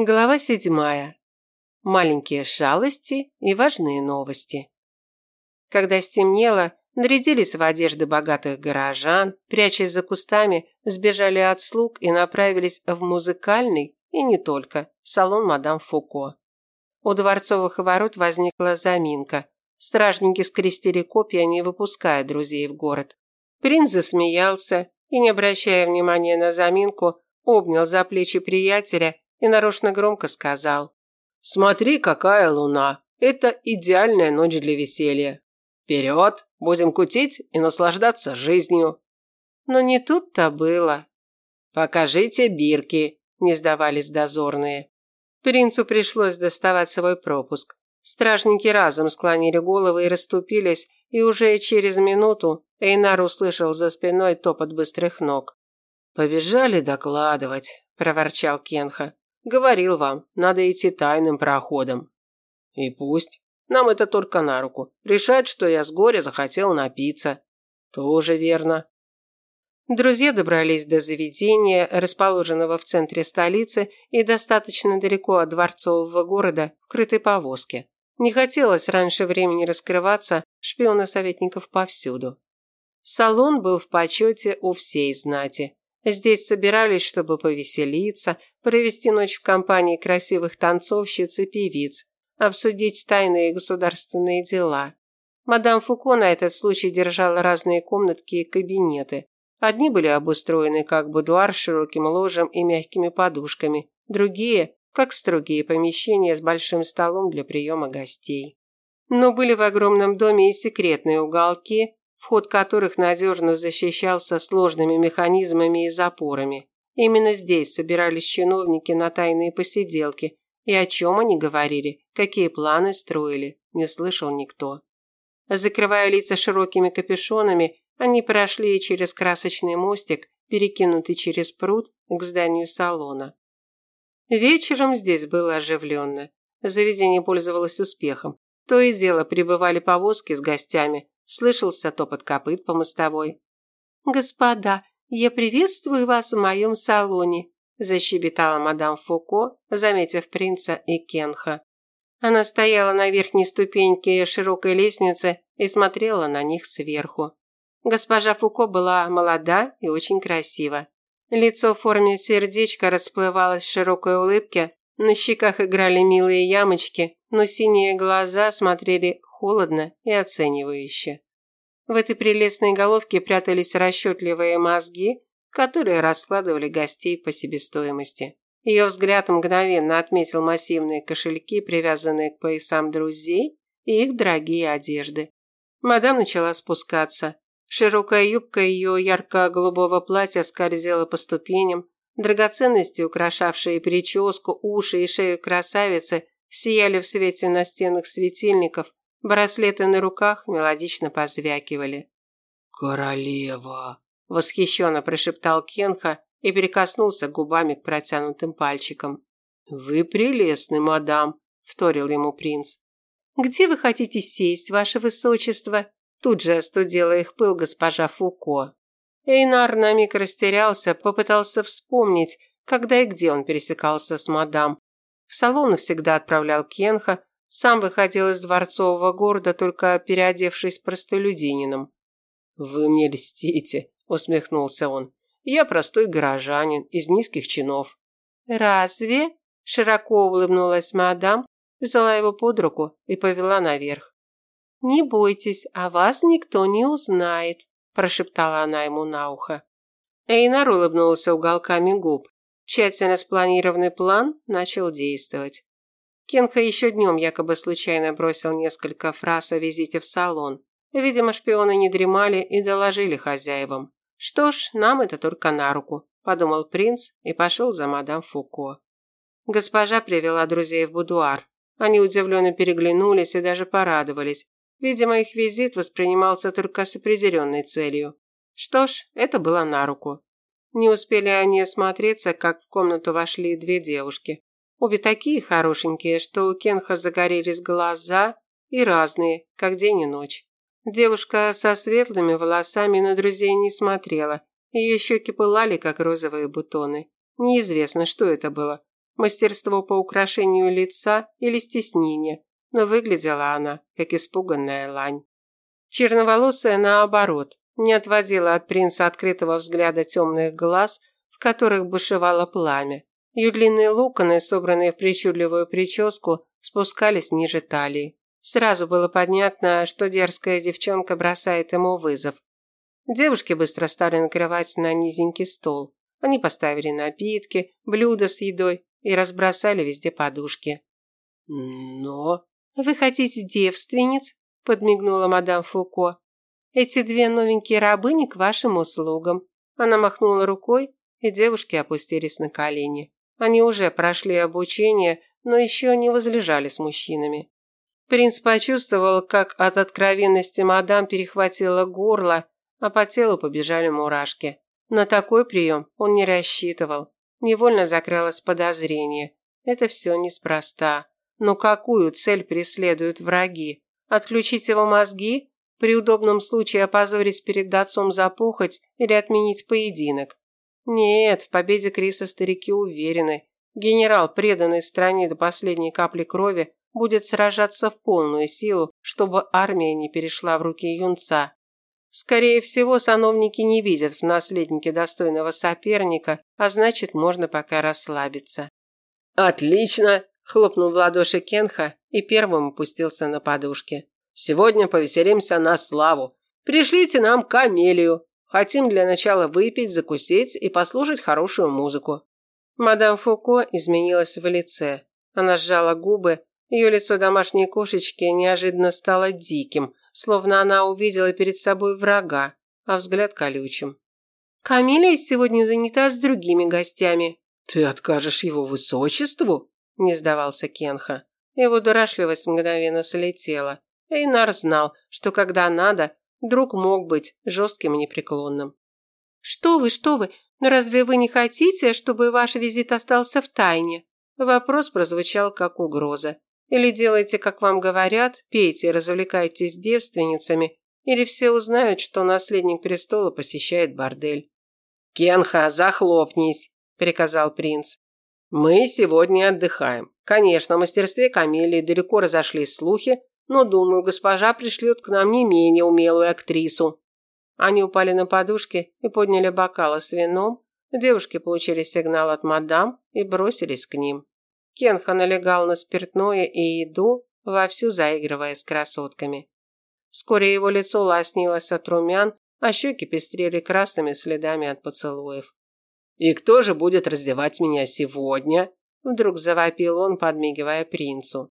Глава седьмая. Маленькие шалости и важные новости. Когда стемнело, нарядились в одежды богатых горожан, прячась за кустами, сбежали от слуг и направились в музыкальный, и не только, салон мадам Фуко. У дворцовых ворот возникла заминка. Стражники скрестили копья, не выпуская друзей в город. Принц засмеялся и, не обращая внимания на заминку, обнял за плечи приятеля и нарочно громко сказал. «Смотри, какая луна! Это идеальная ночь для веселья. Вперед, будем кутить и наслаждаться жизнью!» Но не тут-то было. «Покажите бирки», – не сдавались дозорные. Принцу пришлось доставать свой пропуск. Стражники разом склонили головы и расступились, и уже через минуту Эйнар услышал за спиной топот быстрых ног. «Побежали докладывать», – проворчал Кенха. Говорил вам, надо идти тайным проходом. И пусть. Нам это только на руку. Решать, что я с горя захотел напиться. Тоже верно. Друзья добрались до заведения, расположенного в центре столицы и достаточно далеко от дворцового города, в крытой повозке. Не хотелось раньше времени раскрываться, шпионы советников повсюду. Салон был в почете у всей знати. Здесь собирались, чтобы повеселиться, провести ночь в компании красивых танцовщиц и певиц, обсудить тайные государственные дела. Мадам Фуко на этот случай держала разные комнатки и кабинеты. Одни были обустроены как будуар с широким ложем и мягкими подушками, другие – как строгие помещения с большим столом для приема гостей. Но были в огромном доме и секретные уголки, вход которых надежно защищался сложными механизмами и запорами. Именно здесь собирались чиновники на тайные посиделки, и о чем они говорили, какие планы строили, не слышал никто. Закрывая лица широкими капюшонами, они прошли через красочный мостик, перекинутый через пруд к зданию салона. Вечером здесь было оживленно. Заведение пользовалось успехом. То и дело прибывали повозки с гостями, Слышался топот копыт по мостовой. «Господа, я приветствую вас в моем салоне», защебетала мадам Фуко, заметив принца и Кенха. Она стояла на верхней ступеньке широкой лестницы и смотрела на них сверху. Госпожа Фуко была молода и очень красива. Лицо в форме сердечка расплывалось в широкой улыбке, на щеках играли милые ямочки, но синие глаза смотрели холодно и оценивающе. В этой прелестной головке прятались расчетливые мозги, которые раскладывали гостей по себестоимости. Ее взгляд мгновенно отметил массивные кошельки, привязанные к поясам друзей, и их дорогие одежды. Мадам начала спускаться. Широкая юбка ее ярко-голубого платья скользила по ступеням, драгоценности, украшавшие прическу, уши и шею красавицы, сияли в свете настенных светильников, Браслеты на руках мелодично позвякивали. «Королева!» – восхищенно прошептал Кенха и прикоснулся губами к протянутым пальчикам. «Вы прелестны, мадам», – вторил ему принц. «Где вы хотите сесть, ваше высочество?» Тут же остудила их пыл госпожа Фуко. Эйнар на миг растерялся, попытался вспомнить, когда и где он пересекался с мадам. В салон всегда отправлял Кенха, сам выходил из дворцового города, только переодевшись простолюдинином. «Вы мне льстите», – усмехнулся он. «Я простой горожанин, из низких чинов». «Разве?» – широко улыбнулась мадам, взяла его под руку и повела наверх. «Не бойтесь, о вас никто не узнает», – прошептала она ему на ухо. Эйнар улыбнулся уголками губ. Тщательно спланированный план начал действовать. Кенха еще днем якобы случайно бросил несколько фраз о визите в салон. Видимо, шпионы не дремали и доложили хозяевам. Что ж, нам это только на руку, подумал принц и пошел за мадам Фуко. Госпожа привела друзей в будуар. Они удивленно переглянулись и даже порадовались. Видимо, их визит воспринимался только с определенной целью. Что ж, это было на руку. Не успели они осмотреться, как в комнату вошли две девушки. Обе такие хорошенькие, что у Кенха загорелись глаза и разные, как день и ночь. Девушка со светлыми волосами на друзей не смотрела. Ее щеки пылали, как розовые бутоны. Неизвестно, что это было. мастерство по украшению лица или стеснение, но выглядела она, как испуганная лань. Черноволосая, наоборот, не отводила от принца открытого взгляда темных глаз, в которых бушевало пламя. Ее длинные локоны, собранные в причудливую прическу, спускались ниже талии. Сразу было понятно, что дерзкая девчонка бросает ему вызов. Девушки быстро стали накрывать на низенький стол. Они поставили напитки, блюда с едой и разбросали везде подушки. Но... «Вы хотите девственниц?» – подмигнула мадам Фуко. «Эти две новенькие рабыни к вашим услугам». Она махнула рукой, и девушки опустились на колени. Они уже прошли обучение, но еще не возлежали с мужчинами. Принц почувствовал, как от откровенности мадам перехватило горло, а по телу побежали мурашки. На такой прием он не рассчитывал. Невольно закралось подозрение. Это все неспроста. Но какую цель преследуют враги? Отключить его мозги? При удобном случае опозорить перед отцом за похоть или отменить поединок? Нет, в победе Криса старики уверены. Генерал, преданный стране до последней капли крови, будет сражаться в полную силу, чтобы армия не перешла в руки юнца. Скорее всего, сановники не видят в наследнике достойного соперника, а значит, можно пока расслабиться. «Отлично!» – хлопнул в ладоши Кенха и первым опустился на подушке. «Сегодня повеселимся на славу. Пришлите нам камелию. Хотим для начала выпить, закусить и послушать хорошую музыку». Мадам Фуко изменилась в лице. Она сжала губы, ее лицо домашней кошечки неожиданно стало диким, словно она увидела перед собой врага, а взгляд колючим. «Камилия сегодня занята с другими гостями». «Ты откажешь его высочеству?» – не сдавался Кенха. Его дурашливость мгновенно слетела. Эйнар знал, что когда надо, друг мог быть жестким и непреклонным. «Что вы, что вы, но разве вы не хотите, чтобы ваш визит остался в тайне?» Вопрос прозвучал как угроза. Или делайте, как вам говорят, пейте, развлекайтесь с девственницами, или все узнают, что наследник престола посещает бордель. «Кенха, захлопнись», – приказал принц. «Мы сегодня отдыхаем. Конечно, о мастерстве Камелии далеко разошлись слухи, но, думаю, госпожа пришлет к нам не менее умелую актрису». Они упали на подушки и подняли бокалы с вином. Девушки получили сигнал от мадам и бросились к ним. Кенха налегал на спиртное и еду, вовсю заигрывая с красотками. Вскоре его лицо лоснилось от румян, а щеки пестрели красными следами от поцелуев. «И кто же будет раздевать меня сегодня?» Вдруг завопил он, подмигивая принцу.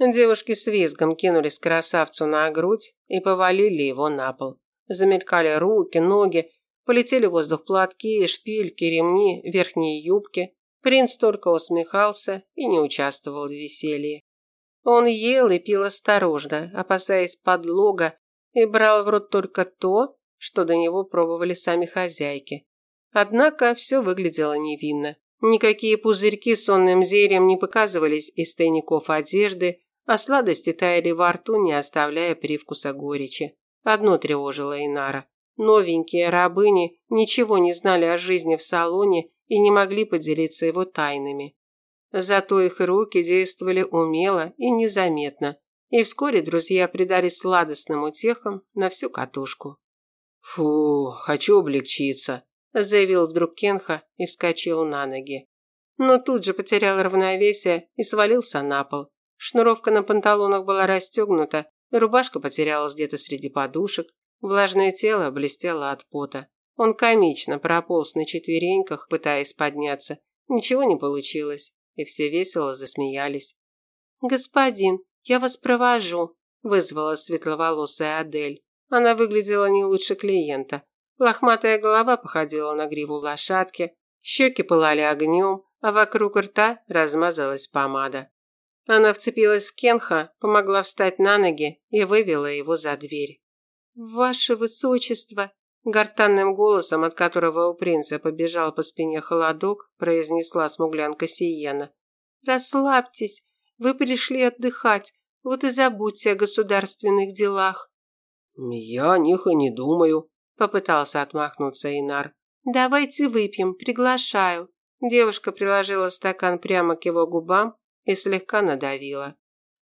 Девушки с визгом кинулись красавцу на грудь и повалили его на пол. Замелькали руки, ноги, полетели в воздух платки, шпильки, ремни, верхние юбки. Принц только усмехался и не участвовал в веселье. Он ел и пил осторожно, опасаясь подлога, и брал в рот только то, что до него пробовали сами хозяйки. Однако все выглядело невинно. Никакие пузырьки с сонным зельем не показывались из тайников одежды, а сладости таяли во рту, не оставляя привкуса горечи. Одно тревожило Инара. Новенькие рабыни ничего не знали о жизни в салоне и не могли поделиться его тайнами. Зато их руки действовали умело и незаметно, и вскоре друзья предались сладостным утехам на всю катушку. «Фу, хочу облегчиться», – заявил вдруг Кенха и вскочил на ноги. Но тут же потерял равновесие и свалился на пол. Шнуровка на панталонах была расстегнута, рубашка потерялась где-то среди подушек, влажное тело блестело от пота. Он комично прополз на четвереньках, пытаясь подняться. Ничего не получилось, и все весело засмеялись. «Господин, я вас провожу», – вызвала светловолосая Адель. Она выглядела не лучше клиента. Лохматая голова походила на гриву лошадки, щеки пылали огнем, а вокруг рта размазалась помада. Она вцепилась в Кенха, помогла встать на ноги и вывела его за дверь. «Ваше высочество!» Гортанным голосом, от которого у принца побежал по спине холодок, произнесла смуглянка Сиена. «Расслабьтесь, вы пришли отдыхать, вот и забудьте о государственных делах». «Я о них и не думаю», – попытался отмахнуться Инар. «Давайте выпьем, приглашаю». Девушка приложила стакан прямо к его губам и слегка надавила.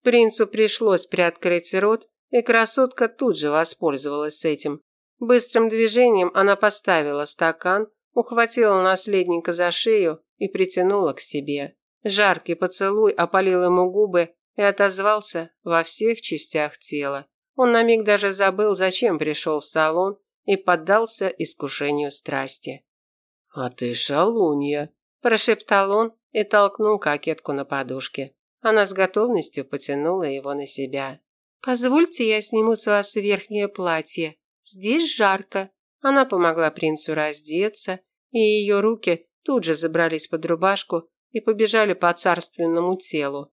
Принцу пришлось приоткрыть рот, и красотка тут же воспользовалась этим. Быстрым движением она поставила стакан, ухватила наследника за шею и притянула к себе. Жаркий поцелуй опалил ему губы и отозвался во всех частях тела. Он на миг даже забыл, зачем пришел в салон, и поддался искушению страсти. «А ты шалунья», – прошептал он и толкнул кокетку на подушке. Она с готовностью потянула его на себя. «Позвольте, я сниму с вас верхнее платье. Здесь жарко». Она помогла принцу раздеться, и ее руки тут же забрались под рубашку и побежали по царственному телу.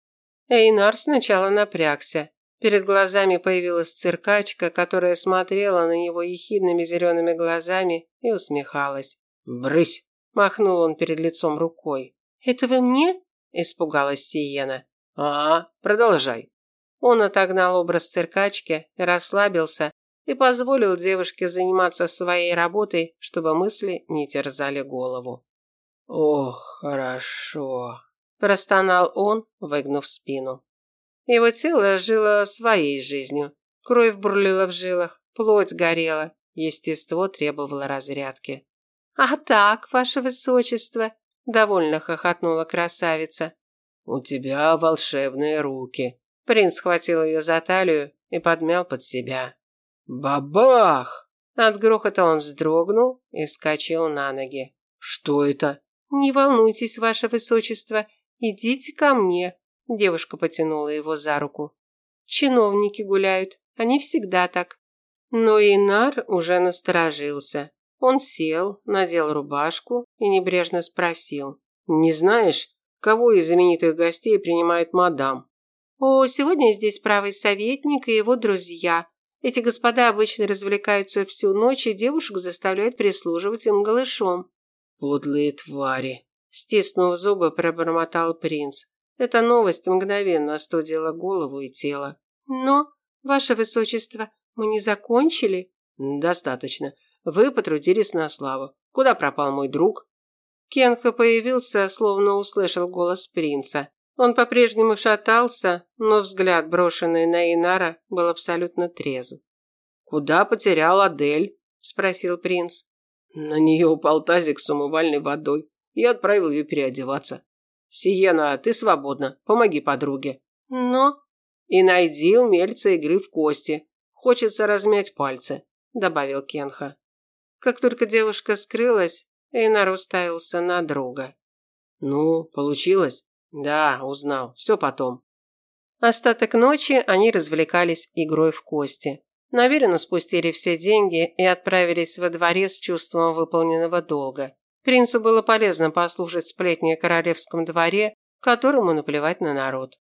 Эйнар сначала напрягся. Перед глазами появилась циркачка, которая смотрела на него ехидными зелеными глазами и усмехалась. «Брысь!» – махнул он перед лицом рукой. «Это вы мне?» – испугалась Сиена. «А, продолжай». Он отогнал образ циркачки, расслабился и позволил девушке заниматься своей работой, чтобы мысли не терзали голову. «Ох, хорошо», – простонал он, выгнув спину. Его тело жило своей жизнью. Кровь бурлила в жилах, плоть горела, естество требовало разрядки. «А так, ваше высочество!» – довольно хохотнула красавица. «У тебя волшебные руки». Принц схватил ее за талию и подмял под себя. «Бабах!» От грохота он вздрогнул и вскочил на ноги. «Что это?» «Не волнуйтесь, ваше высочество, идите ко мне». Девушка потянула его за руку. «Чиновники гуляют, они всегда так». Но Инар уже насторожился. Он сел, надел рубашку и небрежно спросил. «Не знаешь, кого из знаменитых гостей принимает мадам?» «О, сегодня здесь правый советник и его друзья. Эти господа обычно развлекаются всю ночь, и девушек заставляют прислуживать им голышом». «Подлые твари!» Стиснув зубы, пробормотал принц. Эта новость мгновенно остудила голову и тело. «Но, ваше высочество, мы не закончили?» «Достаточно. Вы потрудились на славу. Куда пропал мой друг?» Кенха появился, словно услышал голос принца. Он по-прежнему шатался, но взгляд, брошенный на Инара, был абсолютно трезв. «Куда потерял Адель?» – спросил принц. На нее упал тазик с умывальной водой. Я отправил ее переодеваться. «Сиена, ты свободна. Помоги подруге». «Но...» «И найди умельца игры в кости. Хочется размять пальцы», – добавил Кенха. Как только девушка скрылась, Эйнар уставился на друга. «Ну, получилось?» «Да, узнал. Все потом». Остаток ночи они развлекались игрой в кости. Наверное, спустили все деньги и отправились во дворец с чувством выполненного долга. Принцу было полезно послушать сплетни о королевском дворе, которому наплевать на народ.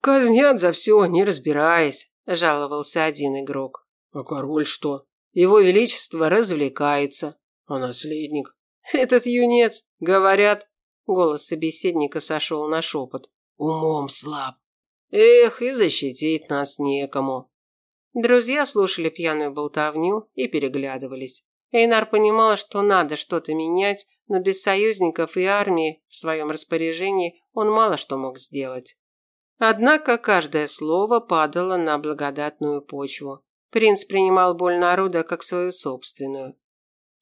«Казнят за все, не разбираясь», – жаловался один игрок. «А король что? Его величество развлекается. А наследник? Этот юнец, говорят...» Голос собеседника сошел на шепот. «Умом слаб. Эх, и защитить нас некому». Друзья слушали пьяную болтовню и переглядывались. Эйнар понимал, что надо что-то менять, но без союзников и армии в своем распоряжении он мало что мог сделать. Однако каждое слово падало на благодатную почву. Принц принимал боль народа как свою собственную.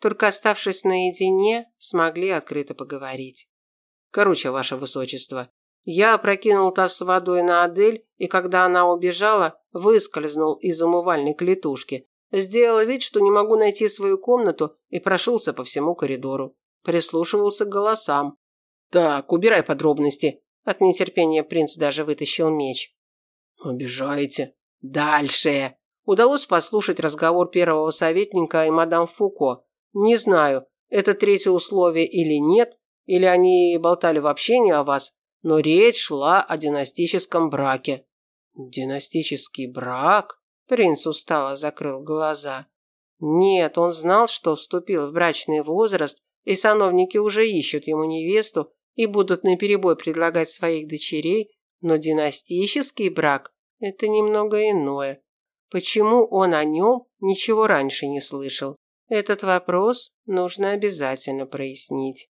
Только оставшись наедине, смогли открыто поговорить. Короче, ваше высочество, я опрокинул таз с водой на Адель, и когда она убежала, выскользнул из умывальной клетушки, сделал вид, что не могу найти свою комнату и прошелся по всему коридору. Прислушивался к голосам. Так, убирай подробности. От нетерпения принц даже вытащил меч. Обижаете. Дальше. Удалось послушать разговор первого советника и мадам Фуко. Не знаю, это третье условие или нет, или они болтали вообще не о вас, но речь шла о династическом браке. Династический брак? Принц устало закрыл глаза. Нет, он знал, что вступил в брачный возраст, и сановники уже ищут ему невесту и будут наперебой предлагать своих дочерей, но династический брак – это немного иное. Почему он о нем ничего раньше не слышал? Этот вопрос нужно обязательно прояснить.